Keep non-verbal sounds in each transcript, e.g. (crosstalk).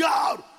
Gaur!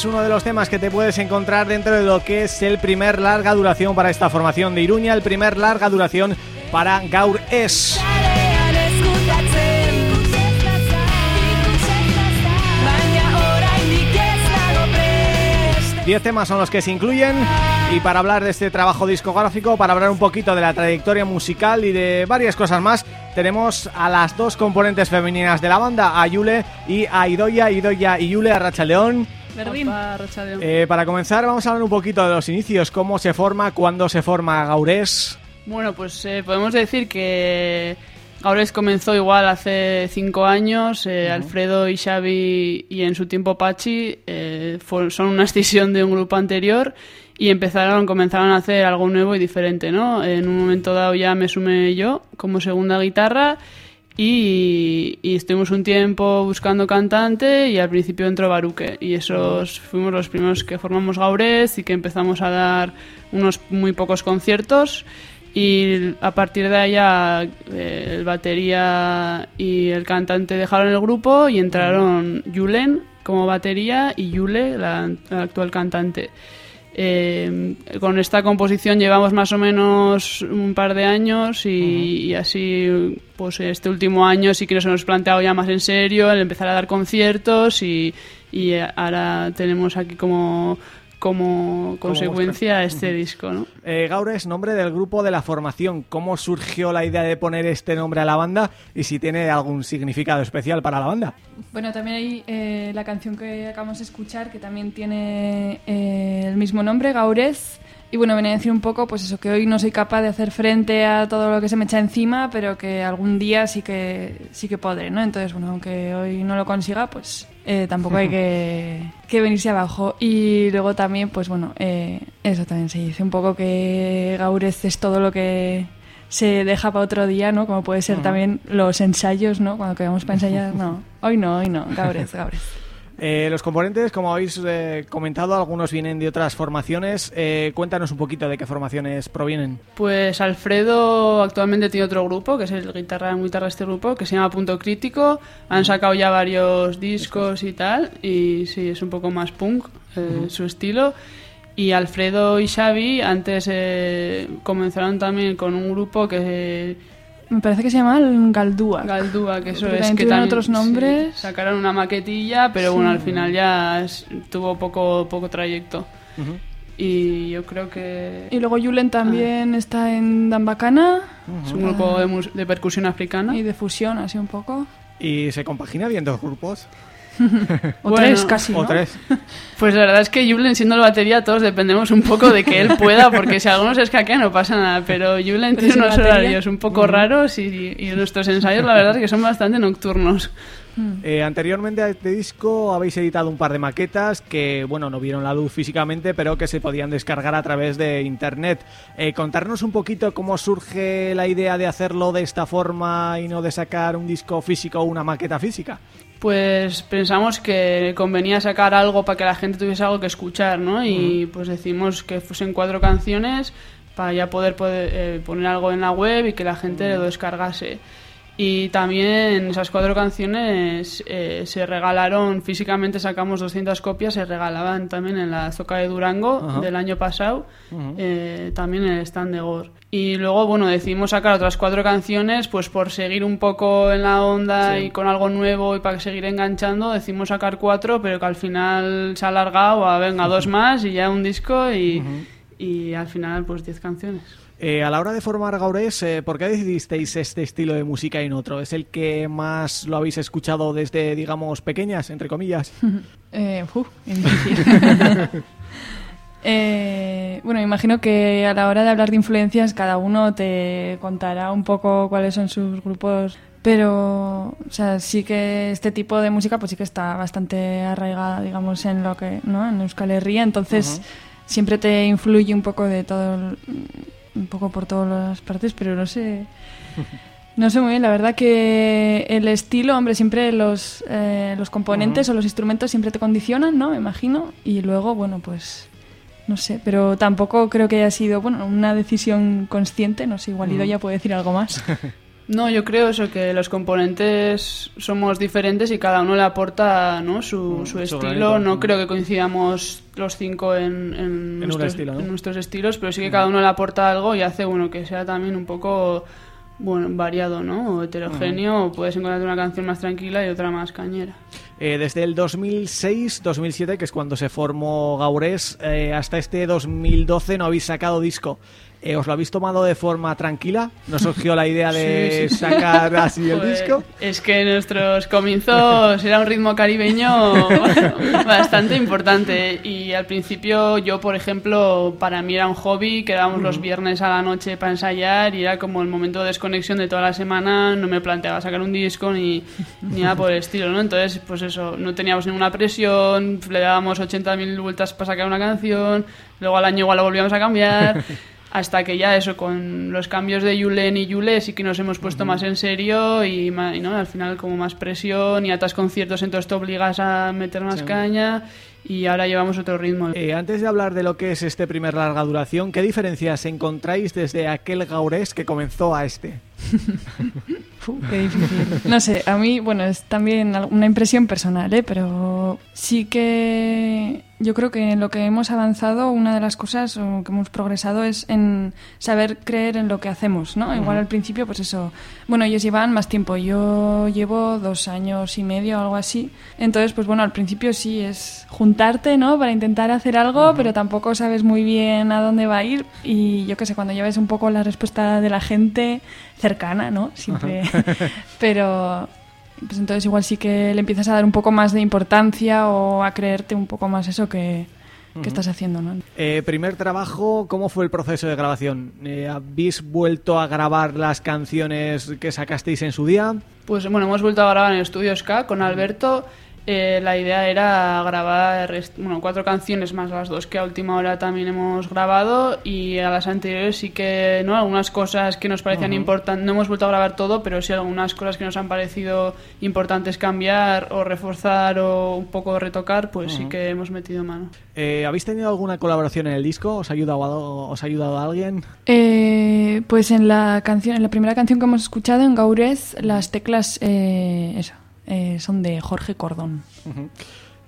Es uno de los temas que te puedes encontrar dentro de lo que es el primer larga duración para esta formación de Iruña, el primer larga duración para Gaur Es. Itzalean ezkutatzen Baina oraindik ez nago prest 10 temas son los que se incluyen y para hablar de este trabajo discográfico, para hablar un poquito de la trayectoria musical y de varias cosas más, tenemos a las dos componentes femeninas de la banda, a Yule y a Idoya, Idoya y Yule, a Racha León. Eh, para comenzar vamos a hablar un poquito de los inicios, cómo se forma, cuándo se forma Gaurés. Bueno, pues eh, podemos decir que Gaures comenzó igual hace cinco años. eh, Alfredo y Xavi y en su tiempo Pachi eh, fue- son una escisión de un grupo anterior y empezaron, comenzaron a hacer algo nuevo y diferente, ¿no? En un momento dado ya me sumé yo como segunda guitarra y, estuvimos un tiempo buscando cantante y al principio entró Baruque y esos fuimos los primeros que formamos Gaurés y que empezamos a dar unos muy pocos conciertos y a partir de allá eh, el batería y el cantante dejaron el grupo y entraron Yulen como batería y Yule, la, la actual cantante. Eh, con esta composición llevamos más o menos un par de años y, y así pues este último año sí que nos hemos planteado ya más en serio el empezar a dar conciertos y, y ahora tenemos aquí como como consecuencia este disco, ¿no? Eh, Gaures, nombre del grupo de la formación, ¿cómo surgió la idea de poner este nombre a la banda y si tiene algún significado especial para la banda? Bueno, también hay eh, la canción que acabamos de escuchar que también tiene eh, el mismo nombre, Gaurez. Y bueno, viene a decir un poco, pues eso, que hoy no soy capaz de hacer frente a todo lo que se me echa encima, pero que algún día sí que sí que podré, ¿no? Entonces, bueno, aunque hoy no lo consiga, pues eh, tampoco hay que, (laughs) que venirse abajo. Y luego también, pues bueno, eh, eso también se dice un poco que Gaurez es todo lo que se deja para otro día, ¿no? Como puede ser también los ensayos, ¿no? Cuando quedamos para ensayar, (laughs) no. Hoy no, hoy no. Gaurez, Gaurez. Eh, los componentes, como habéis eh, comentado, algunos vienen de otras formaciones. Eh, cuéntanos un poquito de qué formaciones provienen. Pues Alfredo actualmente tiene otro grupo, que es el guitarra en guitarra de este grupo, que se llama Punto Crítico. Han sacado ya varios discos y tal, y sí, es un poco más punk eh, su estilo. Y Alfredo y Xavi antes eh, comenzaron también con un grupo que Me parece que se llama Galdúa. Galdúa, que eso Porque es también que también otros sí, nombres. sacaron una maquetilla, pero bueno, al final ya es- tuvo poco poco trayecto. Y yo creo que Y luego Julen también está en Dambacana es un grupo de, mus- de percusión africana. y de fusión, así un poco. ¿Y se compagina bien dos grupos? (laughs) O Bueno, tres casi, ¿O tres? (laughs) Pues la verdad es que Julen, siendo el batería, todos dependemos un poco de que él (laughs) pueda, porque si alguno se escaquea no pasa nada, pero Julen tiene unos batería. horarios un poco raros y, y nuestros ensayos la verdad es que son bastante nocturnos. Eh, anteriormente a este disco habéis editado un par de maquetas que, bueno, no vieron la luz físicamente, pero que se podían descargar a través de internet. Eh, contarnos un poquito cómo surge la idea de hacerlo de esta forma y no de sacar un disco físico o una maqueta física. Pues pensamos que convenía sacar algo para que la gente tuviese algo que escuchar, ¿no? Y pues decimos que fuesen cuatro canciones para ya poder, poder, eh, poner algo en la web y que la gente lo descargase. Y también esas cuatro canciones eh, se regalaron, físicamente sacamos 200 copias, se regalaban también en la Zoca de Durango del año pasado, eh, también en el stand de Gore. Y luego, bueno, decidimos sacar otras cuatro canciones, pues por seguir un poco en la onda Sí. y con algo nuevo y para seguir enganchando, decidimos sacar cuatro, pero que al final se ha alargado a, venga, (laughs) dos más y ya un disco y, y al final, pues 10 canciones. Eh, a la hora de formar Gaurés, eh, ¿por qué decidisteis este estilo de música y no otro? ¿Es el que más lo habéis escuchado desde, digamos, pequeñas, entre comillas? (laughs) Eh. (laughs) Eh, bueno, imagino que a la hora de hablar de influencias cada uno te contará un poco cuáles son sus grupos, pero o sea, sí que este tipo de música pues sí que está bastante arraigada, digamos, en lo que, ¿no? En Euskal Herria, entonces siempre te influye un poco de todo el- un poco por todas las partes, pero no sé no sé muy bien, la verdad que el estilo, hombre, siempre los, eh, los componentes o los instrumentos siempre te condicionan, ¿no? Me imagino. Y luego, bueno, pues no sé, pero tampoco creo que haya sido, bueno, una decisión consciente, no sé, igual Ido ya puede decir algo más. (laughs) No, yo creo eso, que los componentes somos diferentes y cada uno le aporta ¿no? su, su su estilo. granito. No Mm. creo que coincidamos los cinco en, nuestros, estilo, ¿no? en nuestros estilos, pero sí que cada uno le aporta algo y hace bueno que sea también un poco bueno variado, ¿no? O heterogéneo, o puedes encontrar una canción más tranquila y otra más cañera. Eh, desde el 2006-2007, que es cuando se formó Gaurés, eh, hasta este 2012 no habéis sacado disco. Eh, ¿Os lo habéis tomado de forma tranquila? ¿No surgió la idea de Sí, sí, sí. sacar así el (laughs) Joder, disco? Es que nuestros comienzos era un ritmo caribeño (laughs) bastante importante y al principio yo, por ejemplo, para mí era un hobby, quedábamos los viernes a la noche para ensayar y era como el momento de desconexión de toda la semana, no me planteaba sacar un disco ni, ni nada por el estilo, ¿no? Entonces, pues eso, no teníamos ninguna presión, le dábamos 80.000 vueltas para sacar una canción, luego al año igual lo volvíamos a cambiar. (laughs) Hasta que ya eso, con los cambios de Yulen y Yule sí que nos hemos puesto más en serio y, ¿no? al final como más presión y atas conciertos, entonces te obligas a meter más caña y ahora llevamos otro ritmo. Eh, antes de hablar de lo que es este primer larga duración, ¿qué diferencias encontráis desde aquel Gaurés que comenzó a este? (laughs) Qué difícil. No sé, a mí, bueno, es también una impresión personal, ¿eh? pero sí que yo creo que en lo que hemos avanzado, una de las cosas o que hemos progresado es en saber creer en lo que hacemos, ¿no? Igual al principio, pues eso, bueno, ellos llevan más tiempo, yo llevo dos años y medio o algo así, entonces, pues bueno, al principio sí es juntarte, ¿no? Para intentar hacer algo, pero tampoco sabes muy bien a dónde va a ir y yo qué sé, cuando ya ves un poco la respuesta de la gente cercana, ¿no? Siempre, (laughs) pero pues entonces igual sí que le empiezas a dar un poco más de importancia o a creerte un poco más eso que, que estás haciendo, ¿no? Eh, primer trabajo, ¿cómo fue el proceso de grabación? Eh, ¿Habéis vuelto a grabar las canciones que sacasteis en su día? Pues bueno, hemos vuelto a grabar en el estudio Ska con Alberto. Eh, la idea era grabar bueno, cuatro canciones más las dos que a última hora también hemos grabado y a las anteriores sí que no algunas cosas que nos parecían importantes no hemos vuelto a grabar todo pero sí algunas cosas que nos han parecido importantes cambiar o reforzar o un poco retocar pues sí que hemos metido mano Eh, ¿Habéis tenido alguna colaboración en el disco? ¿Os ha ayudado, a- os ha ayudado a alguien? Eh, pues en la canción, en la primera canción que hemos escuchado en Gaurez, las teclas, eh, eso, eh, son de Jorge Cordón.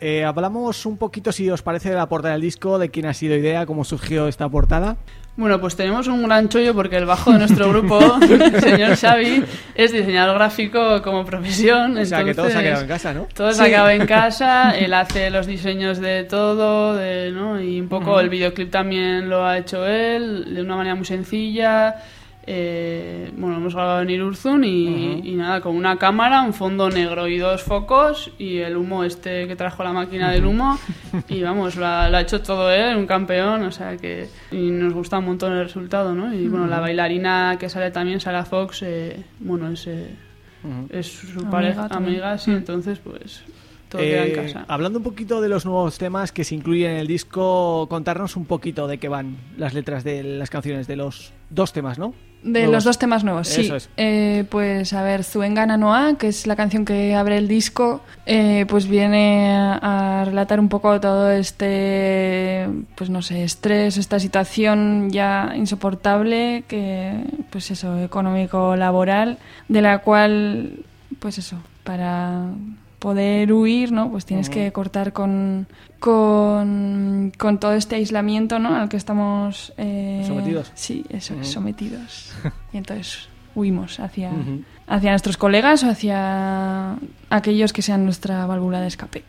Eh, hablamos un poquito, si os parece, de la portada del disco, de quién ha sido idea, cómo surgió esta portada. Bueno, pues tenemos un gran chollo porque el bajo de nuestro grupo, el (laughs) señor Xavi, es diseñador gráfico como profesión. O sea, que todo se ha entonces- quedado en casa, ¿no? Todo se acaba en casa, (laughs) él hace los diseños de todo, de, ¿no? y un poco el videoclip también lo ha hecho él, de una manera muy sencilla. Eh, bueno, hemos grabado en Irurzun y, y nada, con una cámara, un fondo negro y dos focos y el humo este que trajo la máquina del humo (laughs) y vamos, lo ha, lo ha hecho todo él, un campeón, o sea que y nos gusta un montón el resultado, ¿no? Y bueno, la bailarina que sale también, Sarah Fox, eh, bueno, es, eh, es su Amiga pareja, también. amiga, sí, entonces pues todo queda en Eh, casa. hablando un poquito de los nuevos temas que se incluyen en el disco, contarnos un poquito de qué van las letras de las canciones, de los dos temas, ¿no? De Nuevos. los dos temas nuevos, sí. Eso es. Eh, pues a ver, Zuengana Noa, que es la canción que abre el disco, eh, pues viene a, a relatar un poco todo este, pues no sé, estrés, esta situación ya insoportable, que, pues eso, económico-laboral, de la cual, pues eso, para poder huir, ¿no? Pues tienes que cortar con, con, con todo este aislamiento, ¿no? Al que estamos... eh, Sometidos. Sí, eso, sometidos. (laughs) Y entonces huimos hacia, hacia nuestros colegas o hacia aquellos que sean nuestra válvula de escape.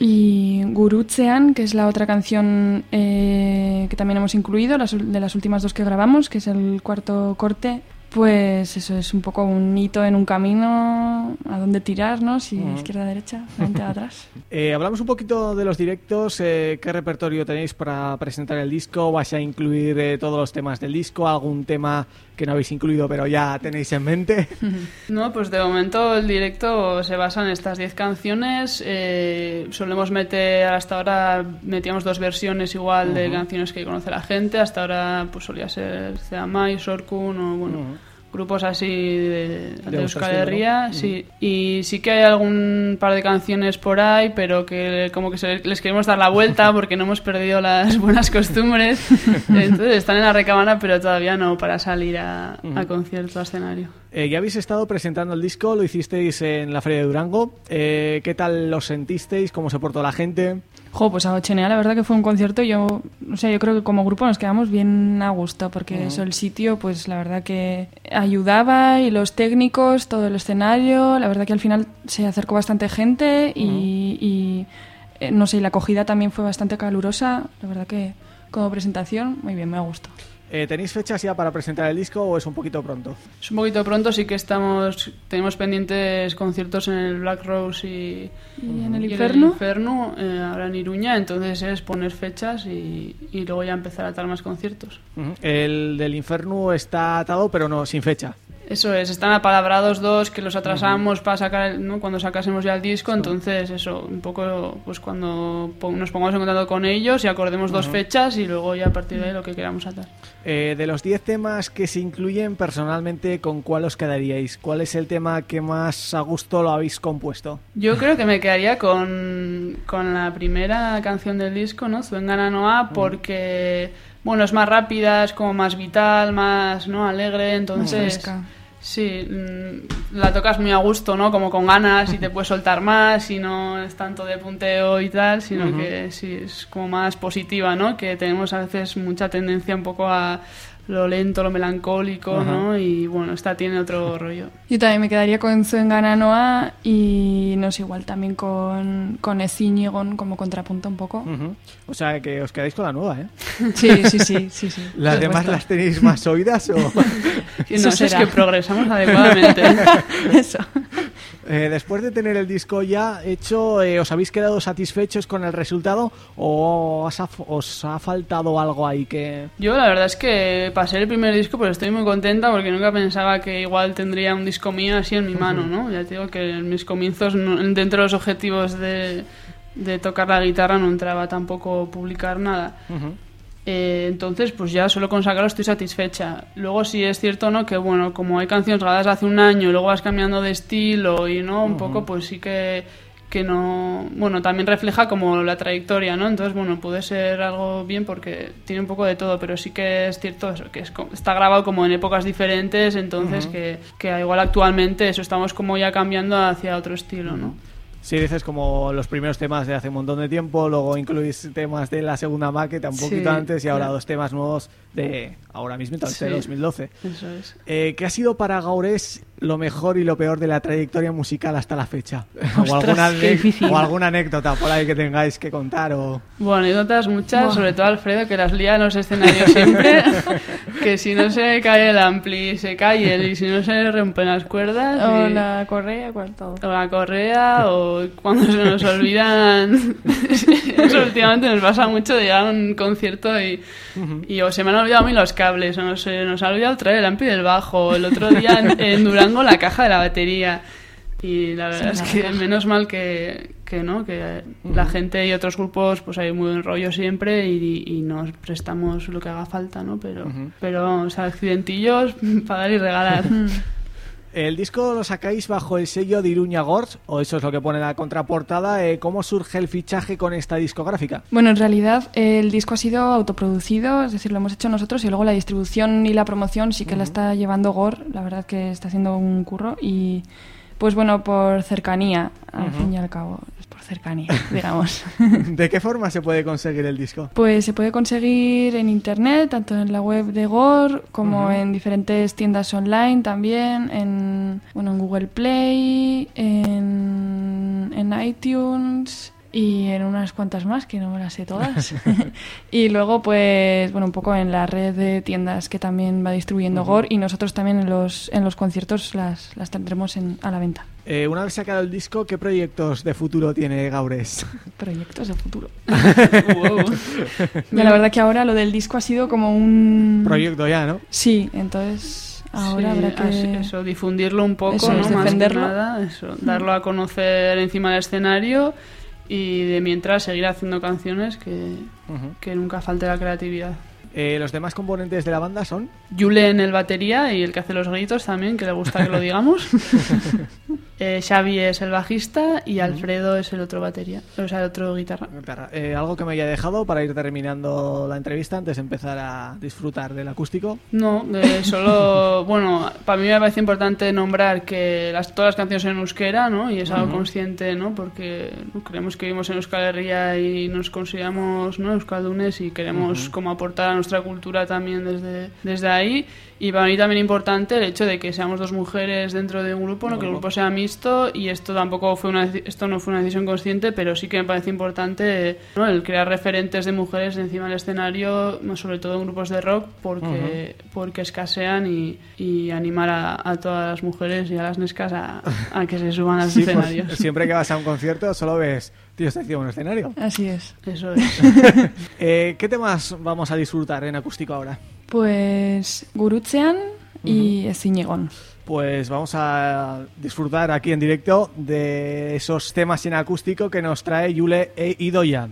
Y Gurutzean, que es la otra canción eh, que también hemos incluido, las de las últimas dos que grabamos, que es el cuarto corte, pues eso es un poco un hito en un camino a dónde tirar, ¿no? Si izquierda, derecha, frente, (laughs) atrás. Eh, hablamos un poquito de los directos, eh, qué repertorio tenéis para presentar el disco, vais a incluir eh, todos los temas del disco, algún tema que no habéis incluido pero ya tenéis en mente. (laughs) No, pues de momento el directo se basa en estas 10 canciones. eh, solemos meter, hasta ahora metíamos dos versiones igual de canciones que conoce la gente. Hasta ahora pues solía ser Ceamai, Sorkun o bueno. Grupos así de, de, De Euskal Herria. ¿no? Sí. Y sí que hay algún par de canciones por ahí, pero que como que se- les queremos dar la vuelta (laughs) porque no hemos perdido las buenas costumbres. (laughs) Entonces están en la recámara, pero todavía no para salir a, a concierto, a escenario. Eh, ya habéis estado presentando el disco, lo hicisteis en la Feria de Durango. Eh, ¿Qué tal lo sentisteis? ¿Cómo se portó la gente? Jo, pues a Ochenea la verdad que fue un concierto, yo, o sea, yo creo que como grupo nos quedamos bien a gusto, porque eso, el sitio, pues la verdad que ayudaba y los técnicos, todo el escenario, la verdad que al final se acercó bastante gente y, y, eh, no sé, y la acogida también fue bastante calurosa, la verdad que como presentación, muy bien, me ha gustado. Eh, ¿Tenéis fechas ya para presentar el disco o es un poquito pronto? Es un poquito pronto, sí que estamos tenemos pendientes conciertos en el Black Rose y, ¿Y en el y infierno? Inferno, eh, ahora en Iruña, entonces es poner fechas y, y luego ya empezar a dar más conciertos. El del Inferno está atado pero no sin fecha. Eso es, están apalabrados dos que los atrasamos para sacar, el- ¿no? cuando sacásemos ya el disco, entonces eso, un poco pues cuando nos pongamos en contacto con ellos y acordemos dos fechas y luego ya a partir de ahí lo que queramos atar. Eh, de los 10 temas que se incluyen personalmente, ¿con cuál os quedaríais? ¿Cuál es el tema que más a gusto lo habéis compuesto? Yo creo que me quedaría con, con la primera canción del disco, ¿no? Zuengana Noa, porque, bueno, es más rápida, es como más vital, más, ¿no? Alegre, entonces... Sí, mm, la tocas muy a gusto, ¿no? Como con ganas y te puedes soltar más y no es tanto de punteo y tal, sino que sí, es como más positiva, ¿no? Que tenemos a veces mucha tendencia un poco a lo lento, lo melancólico, ¿no? Y bueno, esta tiene otro (laughs) rollo. Yo también me quedaría con Zuengana Noa y no sé, igual también con, con Ezíñigon como contrapunto un poco. O sea que os quedáis con la nueva, ¿eh? (laughs) Sí, sí, sí, sí, sí. (laughs) ¿Las demás las tenéis más oídas o...? No sé, es que progresamos adecuadamente. Eso. Eh, después de tener el disco ya hecho, eh, ¿os habéis quedado satisfechos con el resultado o os ha, os ha faltado algo ahí que...? Yo la verdad es que pasé el primer disco, pues estoy muy contenta porque nunca pensaba que igual tendría un disco mío así en mi mano, ¿no? Ya te digo que en mis comienzos, dentro de los objetivos de, de tocar la guitarra, no entraba tampoco publicar nada. Eh, entonces, pues ya solo con sacarlo estoy satisfecha. Luego sí es cierto, ¿no? Que bueno, como hay canciones grabadas hace un año y luego vas cambiando de estilo y no, un poco, pues sí que que no, bueno, también refleja como la trayectoria, ¿no? Entonces, bueno, puede ser algo bien porque tiene un poco de todo, pero sí que es cierto eso, que es, está grabado como en épocas diferentes, entonces que, que igual actualmente eso estamos como ya cambiando hacia otro estilo, ¿no? Sí, dices como los primeros temas de hace un montón de tiempo, luego incluís temas de la segunda maqueta un Sí, poquito antes y ahora claro. dos temas nuevos de ahora mismo, vez de Sí. 2012. Eso es. Eh, ¿Qué ha sido para Gaurés lo mejor y lo peor de la trayectoria musical hasta la fecha? o, (laughs) alguna, qué ane- difícil. o alguna anécdota por ahí que tengáis que contar o... Bueno, anécdotas muchas, Buah. sobre todo Alfredo, que las lía en los escenarios siempre. (laughs) que si no se cae el ampli, se cae él, y si no se rompen las cuerdas. O y- la correa, o la correa, o cuando se nos olvidan. (laughs) Eso últimamente nos pasa mucho de llegar a un concierto y, y o se me han olvidado a mí los cables, o no se nos ha olvidado traer el ampli del bajo, el otro día en, en Durango la caja de la batería. Y la verdad Sí, es que menos mal que, que no, que la gente y otros grupos pues hay muy buen rollo siempre y, y nos prestamos lo que haga falta, ¿no? Pero, Ujú. pero vamos, accidentillos, (laughs) pagar y regalar. (laughs) ¿El disco lo sacáis bajo el sello de Iruña Gords? ¿O eso es lo que pone en la contraportada? Eh, ¿Cómo surge el fichaje con esta discográfica? Bueno, en realidad eh, el disco ha sido autoproducido, es decir, lo hemos hecho nosotros y luego la distribución y la promoción sí que la está llevando Gore, la verdad que está haciendo un curro y pues bueno, por cercanía, al fin y al cabo, es por cercanía, (laughs) digamos. (laughs) ¿De qué forma se puede conseguir el disco? Pues se puede conseguir en internet, tanto en la web de Gore como en diferentes tiendas online también, en, bueno, en Google Play, en, en iTunes y en unas cuantas más que no me las sé todas. (laughs) (laughs) y luego, pues, bueno, un poco en la red de tiendas que también va distribuyendo Gore y nosotros también en los, en los conciertos las, las tendremos en, a la venta. Eh, una vez sacado el disco, ¿qué proyectos de futuro tiene Gaurés? (laughs) Proyectos de futuro. Wow. Ya, la verdad que ahora lo del disco ha sido como un... Proyecto ya, ¿no? Sí, entonces ahora Sí, habrá que... así- eso, difundirlo un poco, Eso ¿no? Más que nada, eso, darlo a conocer encima del escenario y de mientras seguir haciendo canciones que, que nunca falte la creatividad. Eh, los demás componentes de la banda son... Yule en el batería y el que hace los gritos también, que le gusta que lo (laughs) digamos. Eh, Xavi es el bajista y Alfredo es el otro batería, o sea, el otro guitarra. Eh, algo que me haya dejado para ir terminando la entrevista antes de empezar a disfrutar del acústico. No, (laughs) solo, bueno, para mí me parece importante nombrar que las, todas las canciones son en euskera, ¿no? Y es algo consciente, ¿no? Porque creemos que vivimos en Euskal Herria y nos consideramos, ¿no? Euskaldunes y queremos como aportar a nuestra cultura también desde, desde ahí. Y para mí también importante el hecho de que seamos dos mujeres dentro de un grupo, ¿no? Que el grupo sea mixto y esto tampoco fue una, esto no fue una decisión consciente, pero sí que me parece importante, ¿no? El crear referentes de mujeres encima del escenario, sobre todo en grupos de rock, porque, porque escasean y, y animar a, a todas las mujeres y a las nescas a, a que se suban a los Sí, pues, escenarios. siempre que vas a un concierto solo ves tíos encima de un escenario. Así es. Eso es. (laughs) Eh, ¿Qué temas vamos a disfrutar en acústico ahora? Pues Gurutzean y Eziñegon. Pues vamos a disfrutar aquí en directo de esos temas en acústico que nos trae Yule e Idoya.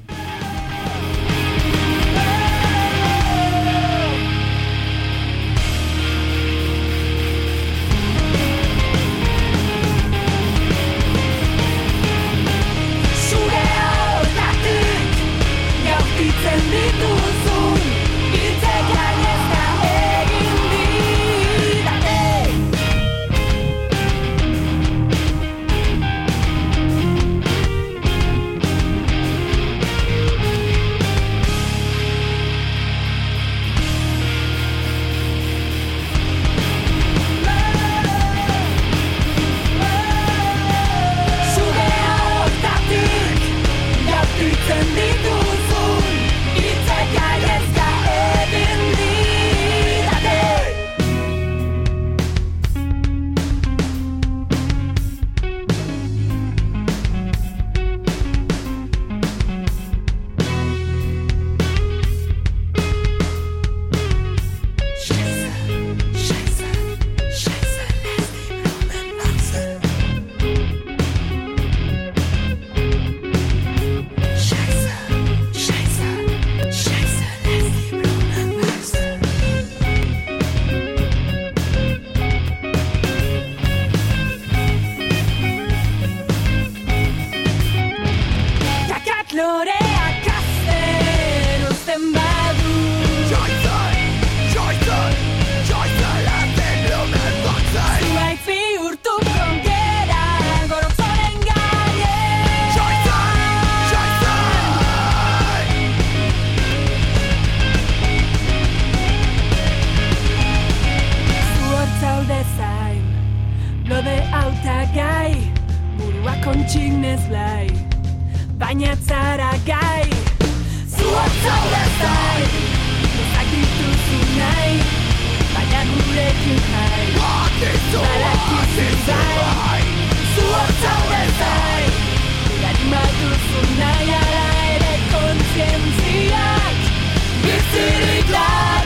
kontxik nezlai Baina zara gai. Zu otzau bezai Ezakitu zu nahi Baina gurekin jai. Badakizu bai, zai Zu otzau bezai Gari maduzu nahi Ara ere kontzientziak Bizirik lai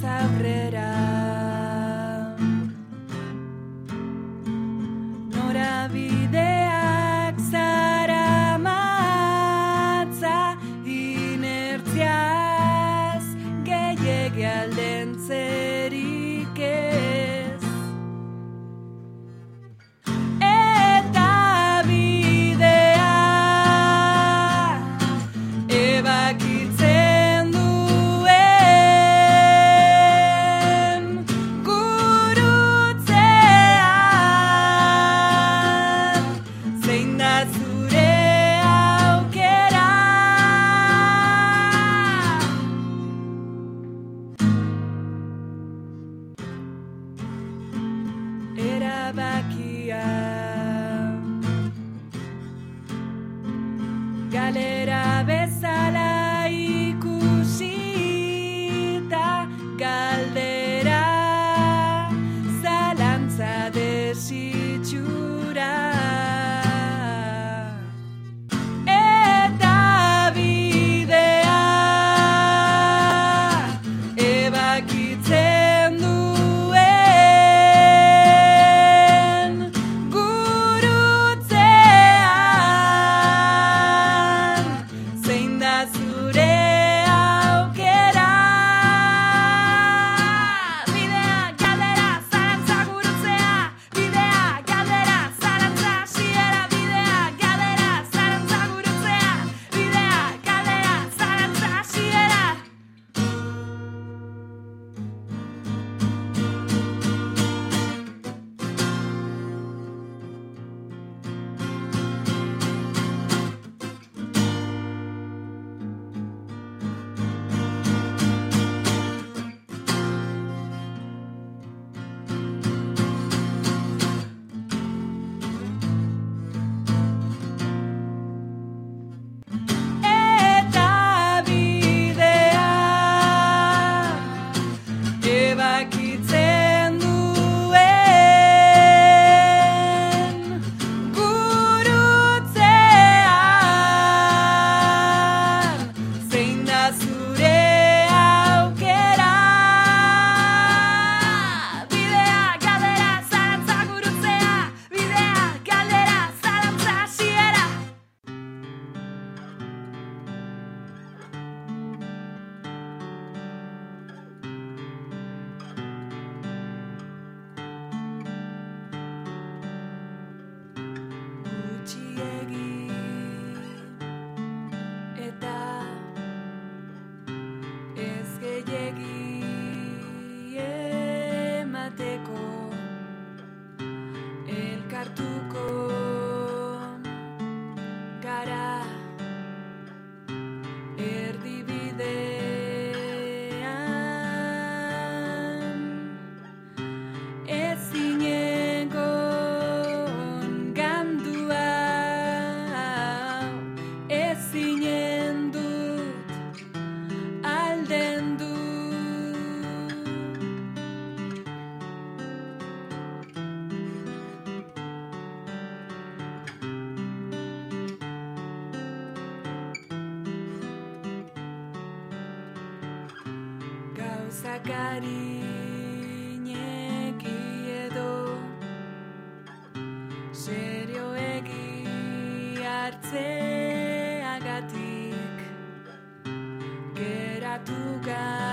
sabrera. arineki edo serioegi hartzeagatik geratu gara.